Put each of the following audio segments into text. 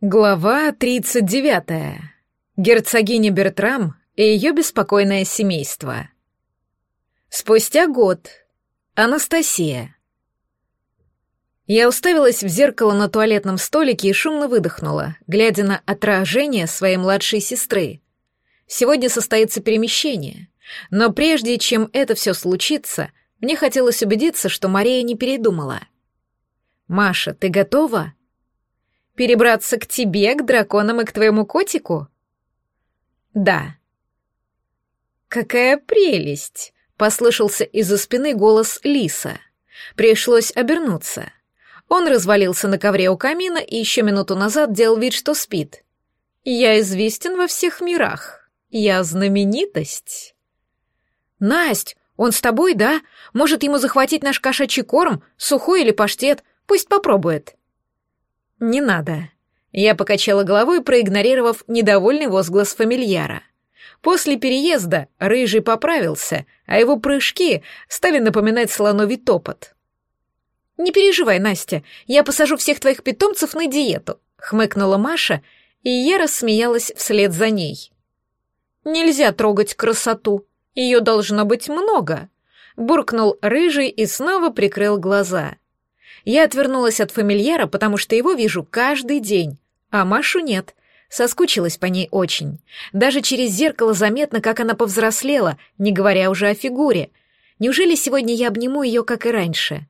Глава 39. Герцогиня Бертрам и ее беспокойное семейство. Спустя год. Анастасия. Я уставилась в зеркало на туалетном столике и шумно выдохнула, глядя на отражение своей младшей сестры. Сегодня состоится перемещение, но прежде чем это все случится, мне хотелось убедиться, что Мария не передумала. «Маша, ты готова?» Перебраться к тебе, к драконам и к твоему котику? Да. Какая прелесть! Послышался из-за спины голос Лиса. Пришлось обернуться. Он развалился на ковре у камина и еще минуту назад делал вид, что спит. Я известен во всех мирах. Я знаменитость. Насть, он с тобой, да? Может, ему захватить наш кошачий корм, сухой или паштет? Пусть попробует. «Не надо». Я покачала головой, проигнорировав недовольный возглас фамильяра. После переезда Рыжий поправился, а его прыжки стали напоминать слоновий топот. «Не переживай, Настя, я посажу всех твоих питомцев на диету», — хмыкнула Маша, и я рассмеялась вслед за ней. «Нельзя трогать красоту, ее должно быть много», — буркнул Рыжий и снова прикрыл глаза — я отвернулась от фамильяра, потому что его вижу каждый день, а Машу нет. Соскучилась по ней очень. Даже через зеркало заметно, как она повзрослела, не говоря уже о фигуре. Неужели сегодня я обниму ее, как и раньше?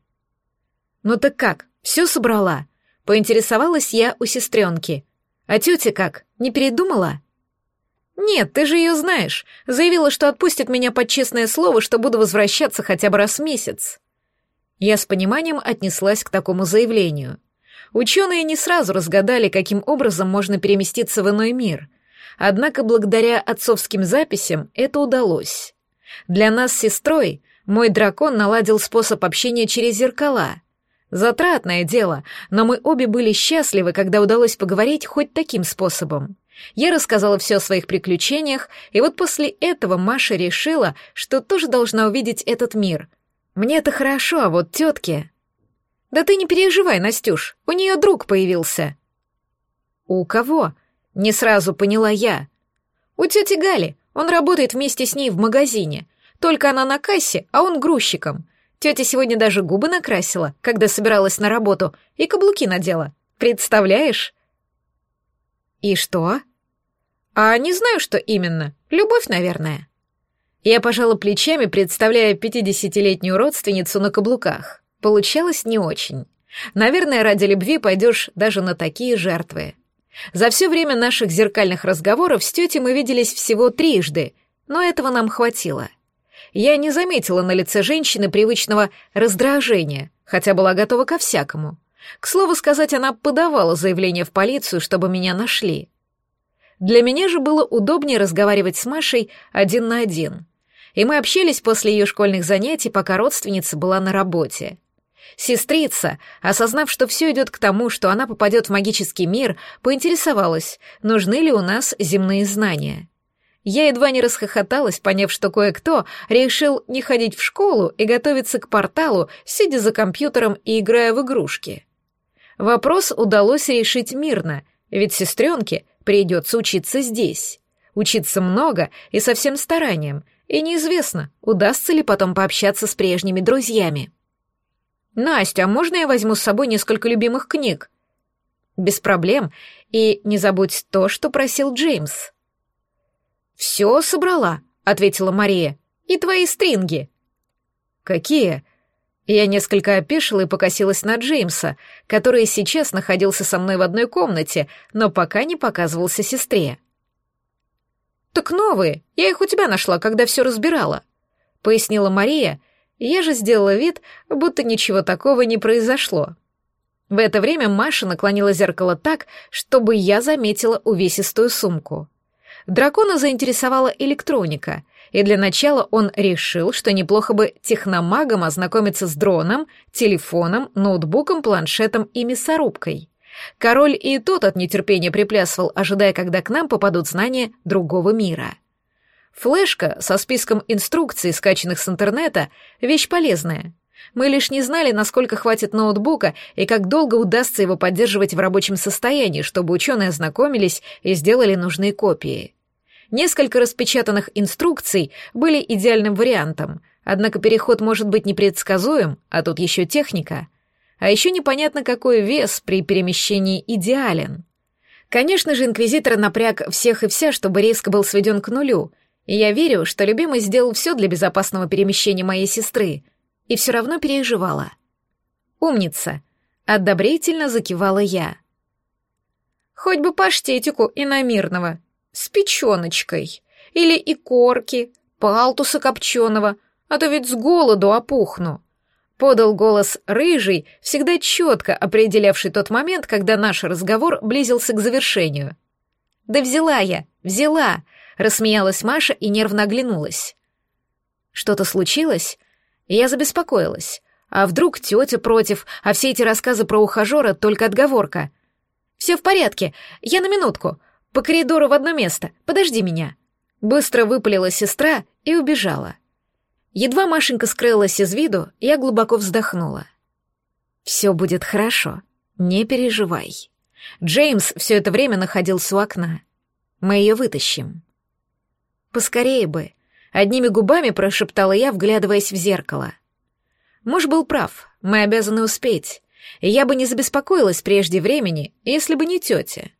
Ну так как, все собрала? Поинтересовалась я у сестренки. А тетя как, не передумала? «Нет, ты же ее знаешь. Заявила, что отпустит меня под честное слово, что буду возвращаться хотя бы раз в месяц». Я с пониманием отнеслась к такому заявлению. Ученые не сразу разгадали, каким образом можно переместиться в иной мир. Однако благодаря отцовским записям это удалось. Для нас с сестрой мой дракон наладил способ общения через зеркала. Затратное дело, но мы обе были счастливы, когда удалось поговорить хоть таким способом. Я рассказала все о своих приключениях, и вот после этого Маша решила, что тоже должна увидеть этот мир, мне это хорошо, а вот тетке...» «Да ты не переживай, Настюш, у нее друг появился». «У кого?» — не сразу поняла я. «У тети Гали. Он работает вместе с ней в магазине. Только она на кассе, а он грузчиком. Тетя сегодня даже губы накрасила, когда собиралась на работу, и каблуки надела. Представляешь?» «И что?» «А не знаю, что именно. Любовь, наверное». Я пожала плечами, представляя пятидесятилетнюю родственницу на каблуках. Получалось не очень. Наверное, ради любви пойдешь даже на такие жертвы. За все время наших зеркальных разговоров с тетей мы виделись всего трижды, но этого нам хватило. Я не заметила на лице женщины привычного раздражения, хотя была готова ко всякому. К слову сказать, она подавала заявление в полицию, чтобы меня нашли. Для меня же было удобнее разговаривать с Машей один на один — и мы общались после ее школьных занятий, пока родственница была на работе. Сестрица, осознав, что все идет к тому, что она попадет в магический мир, поинтересовалась, нужны ли у нас земные знания. Я едва не расхохоталась, поняв, что кое-кто решил не ходить в школу и готовиться к порталу, сидя за компьютером и играя в игрушки. Вопрос удалось решить мирно, ведь сестренке придется учиться здесь. Учиться много и со всем старанием, и неизвестно, удастся ли потом пообщаться с прежними друзьями. «Настя, а можно я возьму с собой несколько любимых книг?» «Без проблем. И не забудь то, что просил Джеймс». «Все собрала», — ответила Мария. «И твои стринги». «Какие?» Я несколько опешила и покосилась на Джеймса, который сейчас находился со мной в одной комнате, но пока не показывался сестре. «Так новые, я их у тебя нашла, когда все разбирала», — пояснила Мария, я же сделала вид, будто ничего такого не произошло. В это время Маша наклонила зеркало так, чтобы я заметила увесистую сумку. Дракона заинтересовала электроника, и для начала он решил, что неплохо бы техномагом ознакомиться с дроном, телефоном, ноутбуком, планшетом и мясорубкой. Король и тот от нетерпения приплясывал, ожидая, когда к нам попадут знания другого мира. Флешка со списком инструкций, скачанных с интернета, вещь полезная. Мы лишь не знали, насколько хватит ноутбука и как долго удастся его поддерживать в рабочем состоянии, чтобы ученые ознакомились и сделали нужные копии. Несколько распечатанных инструкций были идеальным вариантом, однако переход может быть непредсказуем, а тут еще техника. А еще непонятно, какой вес при перемещении идеален. Конечно же, инквизитор напряг всех и вся, чтобы риск был сведен к нулю, и я верю, что любимый сделал все для безопасного перемещения моей сестры, и все равно переживала. «Умница!» — одобрительно закивала я. «Хоть бы паштетику иномирного, с печеночкой, или икорки, палтуса копченого, а то ведь с голоду опухну», Подал голос Рыжий, всегда четко определявший тот момент, когда наш разговор близился к завершению. «Да взяла я, взяла!» — рассмеялась Маша и нервно оглянулась. Что-то случилось? Я забеспокоилась. А вдруг тетя против, а все эти рассказы про ухажера — только отговорка. «Все в порядке, я на минутку. По коридору в одно место, подожди меня». Быстро выпалила сестра и убежала. Едва Машенька скрылась из виду, я глубоко вздохнула. «Все будет хорошо, не переживай». Джеймс все это время находился у окна. Мы ее вытащим. Поскорее бы. Одними губами прошептала я, вглядываясь в зеркало. Муж был прав, мы обязаны успеть. Я бы не забеспокоилась прежде времени, если бы не тетя.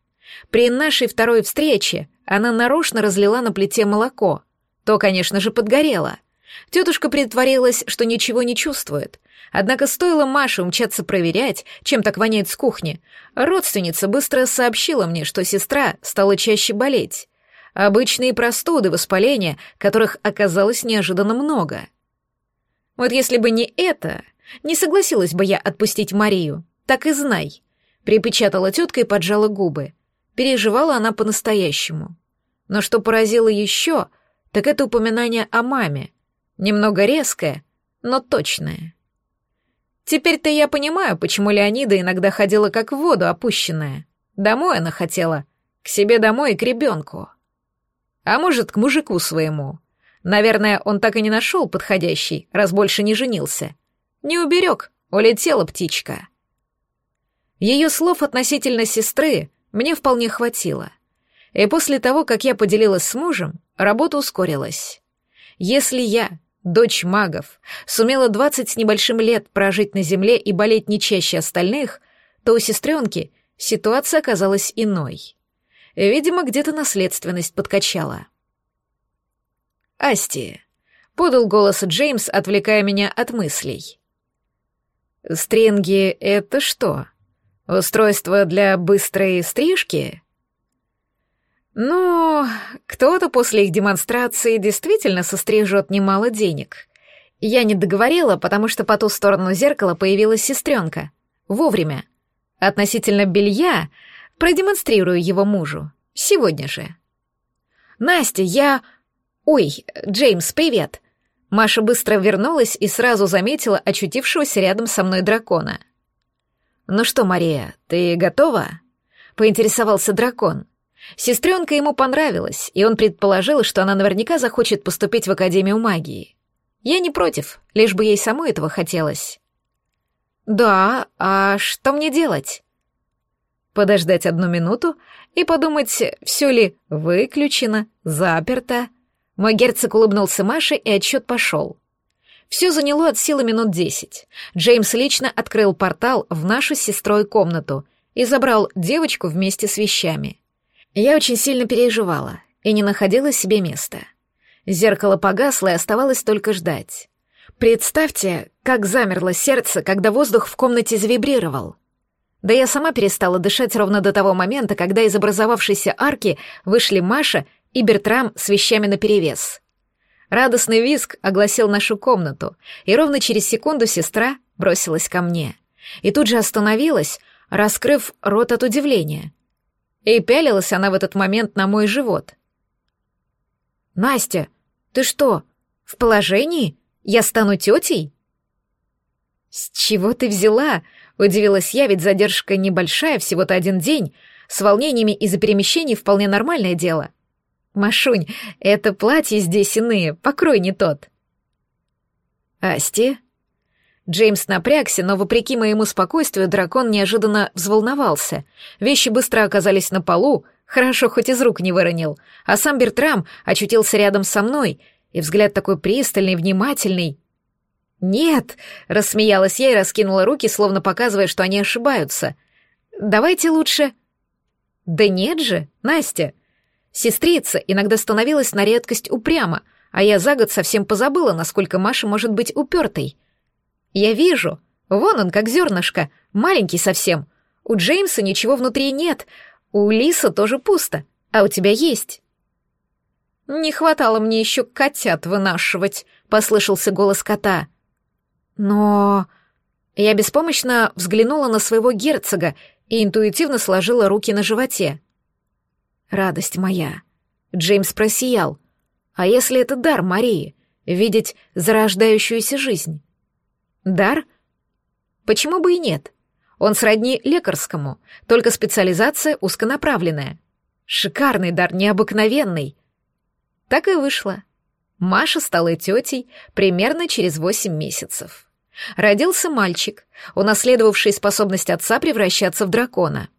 При нашей второй встрече она нарочно разлила на плите молоко. То, конечно же, подгорело. Тетушка притворилась, что ничего не чувствует. Однако стоило Маше умчаться проверять, чем так воняет с кухни. Родственница быстро сообщила мне, что сестра стала чаще болеть. Обычные простуды, воспаления, которых оказалось неожиданно много. Вот если бы не это, не согласилась бы я отпустить Марию, так и знай. Припечатала тетка и поджала губы. Переживала она по-настоящему. Но что поразило еще, так это упоминание о маме — Немного резкое, но точное. Теперь-то я понимаю, почему Леонида иногда ходила как в воду опущенная. Домой она хотела, к себе домой и к ребенку. А может, к мужику своему. Наверное, он так и не нашел подходящий, раз больше не женился. Не уберег, улетела птичка. Ее слов относительно сестры мне вполне хватило. И после того, как я поделилась с мужем, работа ускорилась. Если я дочь магов, сумела 20 с небольшим лет прожить на земле и болеть не чаще остальных, то у сестренки ситуация оказалась иной. Видимо, где-то наследственность подкачала. «Асти», — подал голос Джеймс, отвлекая меня от мыслей. «Стринги — это что? Устройство для быстрой стрижки?» Ну, кто-то после их демонстрации действительно сострижет немало денег. Я не договорила, потому что по ту сторону зеркала появилась сестренка. Вовремя. Относительно белья продемонстрирую его мужу. Сегодня же. «Настя, я...» «Ой, Джеймс, привет!» Маша быстро вернулась и сразу заметила очутившегося рядом со мной дракона. «Ну что, Мария, ты готова?» — поинтересовался дракон. — Сестренка ему понравилась, и он предположил, что она наверняка захочет поступить в Академию магии. Я не против, лишь бы ей самой этого хотелось. «Да, а что мне делать?» «Подождать одну минуту и подумать, все ли выключено, заперто». Мой герцог улыбнулся Маше, и отсчет пошел. Все заняло от силы минут десять. Джеймс лично открыл портал в нашу с сестрой комнату и забрал девочку вместе с вещами. Я очень сильно переживала и не находила себе места. Зеркало погасло и оставалось только ждать. Представьте, как замерло сердце, когда воздух в комнате завибрировал. Да я сама перестала дышать ровно до того момента, когда из образовавшейся арки вышли Маша и Бертрам с вещами наперевес. Радостный визг огласил нашу комнату, и ровно через секунду сестра бросилась ко мне. И тут же остановилась, раскрыв рот от удивления — и пялилась она в этот момент на мой живот. «Настя, ты что, в положении? Я стану тетей?» «С чего ты взяла?» — удивилась я, ведь задержка небольшая, всего-то один день. С волнениями из-за перемещений вполне нормальное дело. «Машунь, это платье здесь иные, покрой не тот». «Асти?» Джеймс напрягся, но вопреки моему спокойствию дракон неожиданно взволновался. Вещи быстро оказались на полу, хорошо хоть из рук не выронил, а сам Бертрам очутился рядом со мной, и взгляд такой пристальный, внимательный. «Нет!» — рассмеялась я и раскинула руки, словно показывая, что они ошибаются. «Давайте лучше...» «Да нет же, Настя!» Сестрица иногда становилась на редкость упряма, а я за год совсем позабыла, насколько Маша может быть упертой. Я вижу. Вон он, как зернышко, маленький совсем. У Джеймса ничего внутри нет, у Лиса тоже пусто, а у тебя есть». «Не хватало мне еще котят вынашивать», — послышался голос кота. «Но...» Я беспомощно взглянула на своего герцога и интуитивно сложила руки на животе. «Радость моя!» Джеймс просиял. «А если это дар Марии — видеть зарождающуюся жизнь?» Дар? Почему бы и нет? Он сродни лекарскому, только специализация узконаправленная. Шикарный дар, необыкновенный. Так и вышло. Маша стала тетей примерно через восемь месяцев. Родился мальчик, унаследовавший способность отца превращаться в дракона.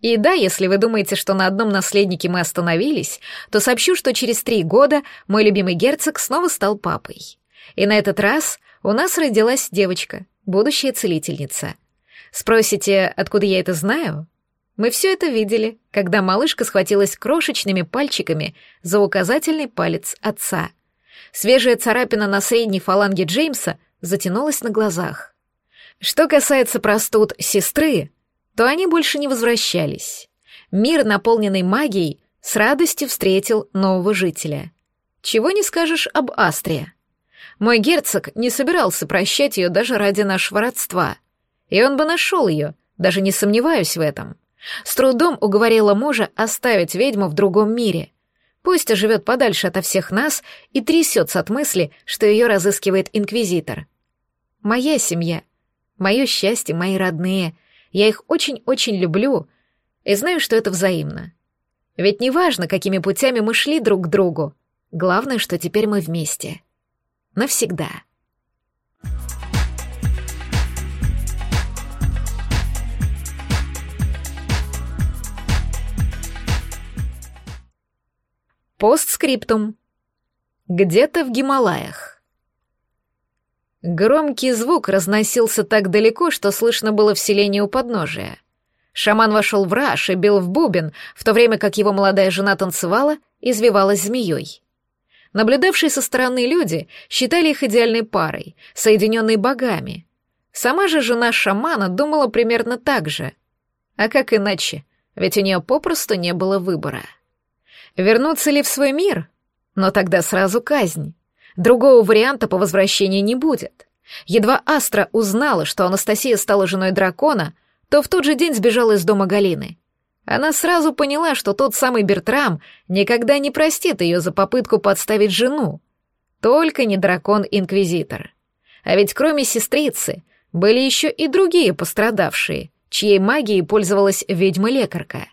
И да, если вы думаете, что на одном наследнике мы остановились, то сообщу, что через три года мой любимый герцог снова стал папой. И на этот раз у нас родилась девочка, будущая целительница. Спросите, откуда я это знаю? Мы все это видели, когда малышка схватилась крошечными пальчиками за указательный палец отца. Свежая царапина на средней фаланге Джеймса затянулась на глазах. Что касается простуд сестры, то они больше не возвращались. Мир, наполненный магией, с радостью встретил нового жителя. Чего не скажешь об Астре. Мой герцог не собирался прощать ее даже ради нашего родства. И он бы нашел ее, даже не сомневаюсь в этом. С трудом уговорила мужа оставить ведьму в другом мире. Пусть живет подальше ото всех нас и трясется от мысли, что ее разыскивает инквизитор. Моя семья, мое счастье, мои родные. Я их очень-очень люблю и знаю, что это взаимно. Ведь неважно, какими путями мы шли друг к другу, главное, что теперь мы вместе навсегда. Постскриптум. Где-то в Гималаях. Громкий звук разносился так далеко, что слышно было в селении у подножия. Шаман вошел в раж и бил в бубен, в то время как его молодая жена танцевала, извивалась змеей. Наблюдавшие со стороны люди считали их идеальной парой, соединенной богами. Сама же жена шамана думала примерно так же. А как иначе? Ведь у нее попросту не было выбора. Вернуться ли в свой мир? Но тогда сразу казнь. Другого варианта по возвращении не будет. Едва Астра узнала, что Анастасия стала женой дракона, то в тот же день сбежала из дома Галины. Она сразу поняла, что тот самый Бертрам никогда не простит ее за попытку подставить жену. Только не дракон-инквизитор. А ведь кроме сестрицы были еще и другие пострадавшие, чьей магией пользовалась ведьма-лекарка.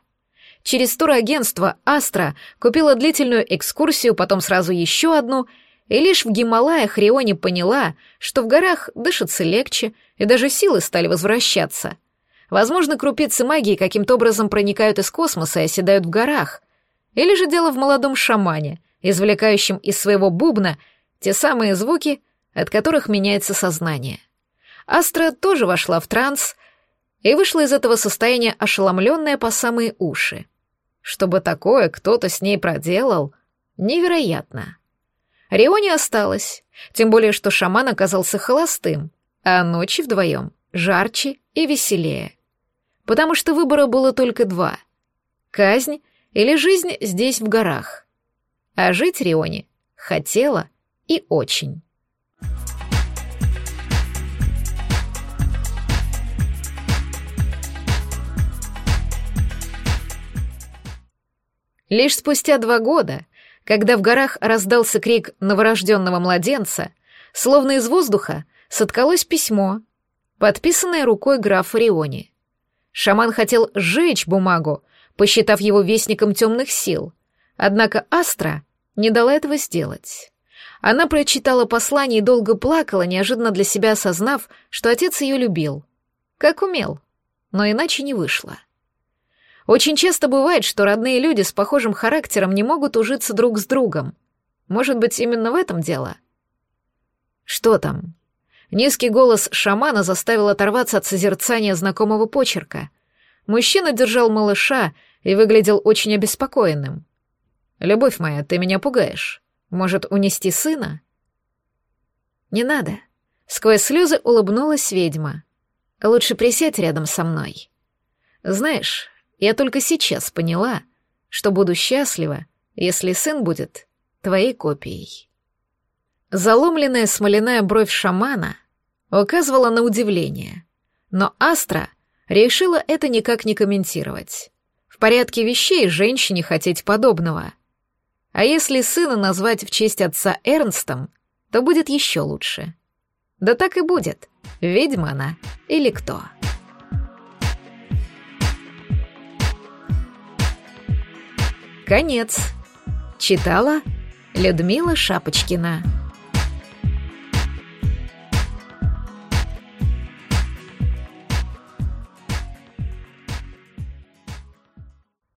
Через турагентство «Астра» купила длительную экскурсию, потом сразу еще одну, и лишь в Гималаях Рионе поняла, что в горах дышится легче, и даже силы стали возвращаться — Возможно, крупицы магии каким-то образом проникают из космоса и оседают в горах. Или же дело в молодом шамане, извлекающем из своего бубна те самые звуки, от которых меняется сознание. Астра тоже вошла в транс и вышла из этого состояния ошеломленная по самые уши. Чтобы такое кто-то с ней проделал, невероятно. Рионе осталось, тем более, что шаман оказался холостым, а ночи вдвоем жарче и веселее потому что выбора было только два — казнь или жизнь здесь, в горах. А жить Рионе хотела и очень. Лишь спустя два года, когда в горах раздался крик новорожденного младенца, словно из воздуха соткалось письмо, подписанное рукой графа Риони. Шаман хотел сжечь бумагу, посчитав его вестником темных сил. Однако Астра не дала этого сделать. Она прочитала послание и долго плакала, неожиданно для себя осознав, что отец ее любил. Как умел, но иначе не вышло. Очень часто бывает, что родные люди с похожим характером не могут ужиться друг с другом. Может быть, именно в этом дело? «Что там?» Низкий голос шамана заставил оторваться от созерцания знакомого почерка. Мужчина держал малыша и выглядел очень обеспокоенным. «Любовь моя, ты меня пугаешь. Может, унести сына?» «Не надо». Сквозь слезы улыбнулась ведьма. «Лучше присядь рядом со мной. Знаешь, я только сейчас поняла, что буду счастлива, если сын будет твоей копией». Заломленная смоляная бровь шамана указывала на удивление, но Астра решила это никак не комментировать. В порядке вещей женщине хотеть подобного. А если сына назвать в честь отца Эрнстом, то будет еще лучше. Да так и будет, ведьма она или кто. Конец. Читала Людмила Шапочкина.